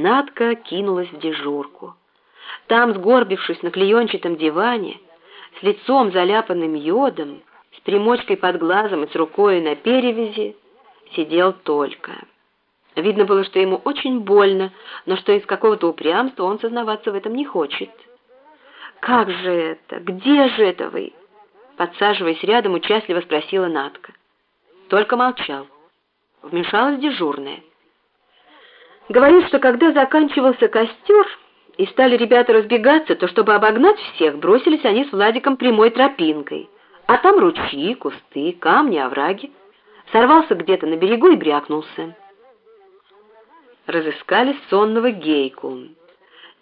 Надка кинулась в дежурку. Там, сгорбившись на клеенчатом диване, с лицом заляпанным йодом, с примочкой под глазом и с рукой на перевязи, сидел только. Видно было, что ему очень больно, но что из какого-то упрямства он сознаваться в этом не хочет. «Как же это? Где же это вы?» Подсаживаясь рядом, участливо спросила Натка. Только молчал. Вмешалась дежурная. Говорит, что когда заканчивался костер и стали ребята разбегаться, то чтобы обогнать всех, бросились они с Владиком прямой тропинкой. А там ручьи, кусты, камни, овраги. Сорвался где-то на берегу и брякнулся разыскали сонного Гейку.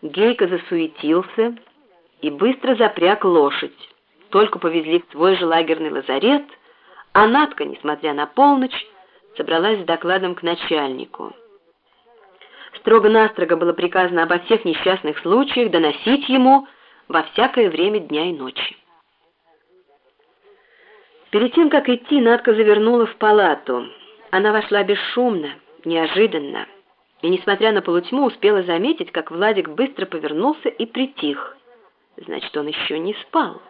Гейка засуетился и быстро запряг лошадь. Только повезли в свой же лагерный лазарет, а Натка, несмотря на полночь, собралась с докладом к начальнику. Строго-настрого было приказано обо всех несчастных случаях доносить ему во всякое время дня и ночи. Перед тем, как идти, Надка завернула в палату. Она вошла бесшумно, неожиданно и, несмотря на полутьму, успела заметить, как Владик быстро повернулся и притих. Значит, он еще не спал.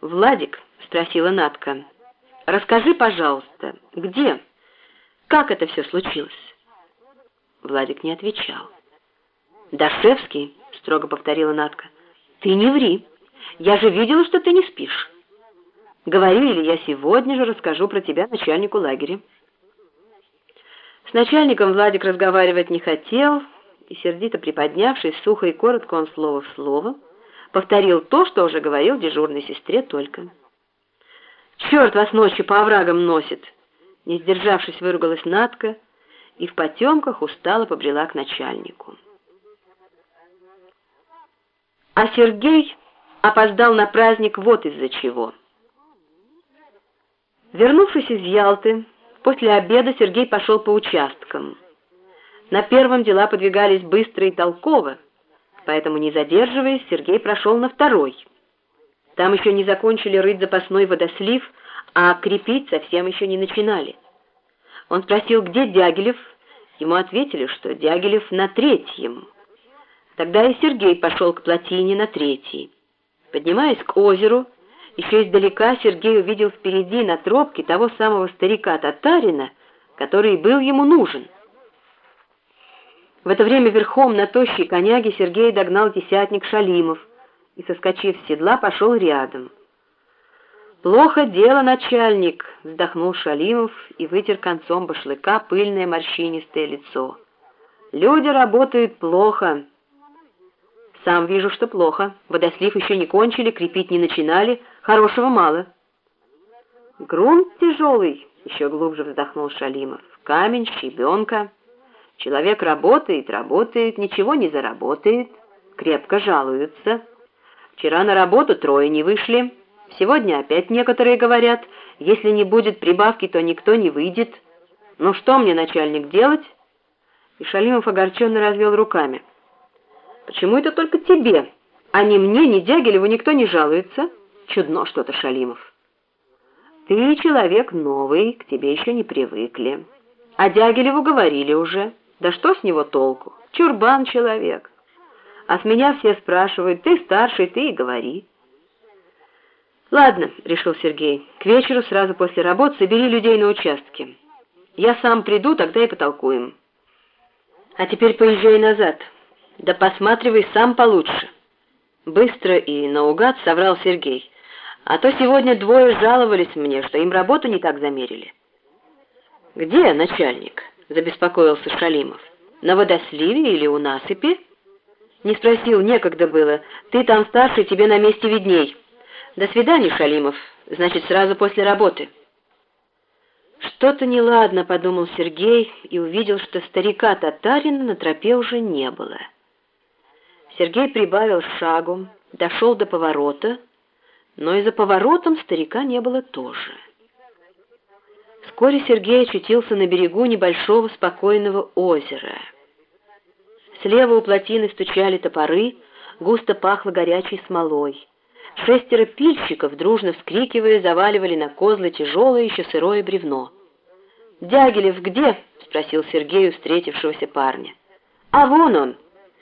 «Владик», — спросила Натка, — «расскажи, пожалуйста, где? Как это все случилось?» Владик не отвечал. «Дашевский», — строго повторила Натка, — «ты не ври. Я же видела, что ты не спишь. Говори, или я сегодня же расскажу про тебя начальнику лагеря». С начальником Владик разговаривать не хотел, и, сердито приподнявшись, сухо и коротко он слово в слово, повторил то, что уже говорил дежурной сестре только. «Черт вас ночью по оврагам носит!» Не сдержавшись, выругалась Натка и в потемках устало побрела к начальнику. А Сергей опоздал на праздник вот из-за чего. Вернувшись из Ялты, После обеда Сергей пошел по участкам. На первом дела подвигались быстро и толково, поэтому, не задерживаясь, Сергей прошел на второй. Там еще не закончили рыть запасной водослив, а крепить совсем еще не начинали. Он спросил, где Дягилев. Ему ответили, что Дягилев на третьем. Тогда и Сергей пошел к плотине на третий. Поднимаясь к озеру, еще издалека Сергей увидел впереди на тропке того самого старика-татарина, который был ему нужен. В это время верхом на тощей коняге Сергей догнал десятник Шалимов и, соскочив с седла, пошел рядом. «Плохо дело, начальник!» — вздохнул Шалимов и вытер концом башлыка пыльное морщинистое лицо. «Люди работают плохо». «Сам вижу, что плохо. Водослив еще не кончили, крепить не начинали». Хорошего мало. Грунт тяжелый, еще глубже вздохнул Шалимов. Камень, щебенка. Человек работает, работает, ничего не заработает. Крепко жалуются. Вчера на работу трое не вышли. Сегодня опять некоторые говорят, если не будет прибавки, то никто не выйдет. Ну что мне, начальник, делать? И Шалимов огорченно развел руками. Почему это только тебе, а ни мне, ни Дягилеву никто не жалуется?» Чудно что-то, Шалимов. Ты человек новый, к тебе еще не привыкли. А Дягилеву говорили уже. Да что с него толку? Чурбан человек. А с меня все спрашивают, ты старший, ты и говори. Ладно, решил Сергей, к вечеру сразу после работы собери людей на участке. Я сам приду, тогда и потолкуем. А теперь поезжай назад. Да посматривай сам получше. Быстро и наугад соврал Сергей. А то сегодня двое жаловались мне, что им работу не так замерили. «Где начальник?» — забеспокоился Шалимов. «На водосливе или у насыпи?» Не спросил, некогда было. «Ты там старший, тебе на месте видней». «До свидания, Шалимов. Значит, сразу после работы». «Что-то неладно», — подумал Сергей и увидел, что старика-татарина на тропе уже не было. Сергей прибавил шагу, дошел до поворота, но и за поворотом старика не было тоже. Вскоре Сергей очутился на берегу небольшого спокойного озера. Слева у плотины стучали топоры, густо пахло горячей смолой. Шестеро пильщиков, дружно вскрикивая, заваливали на козлы тяжелое еще сырое бревно. «Дягилев где?» — спросил Сергей встретившегося парня. А вон он,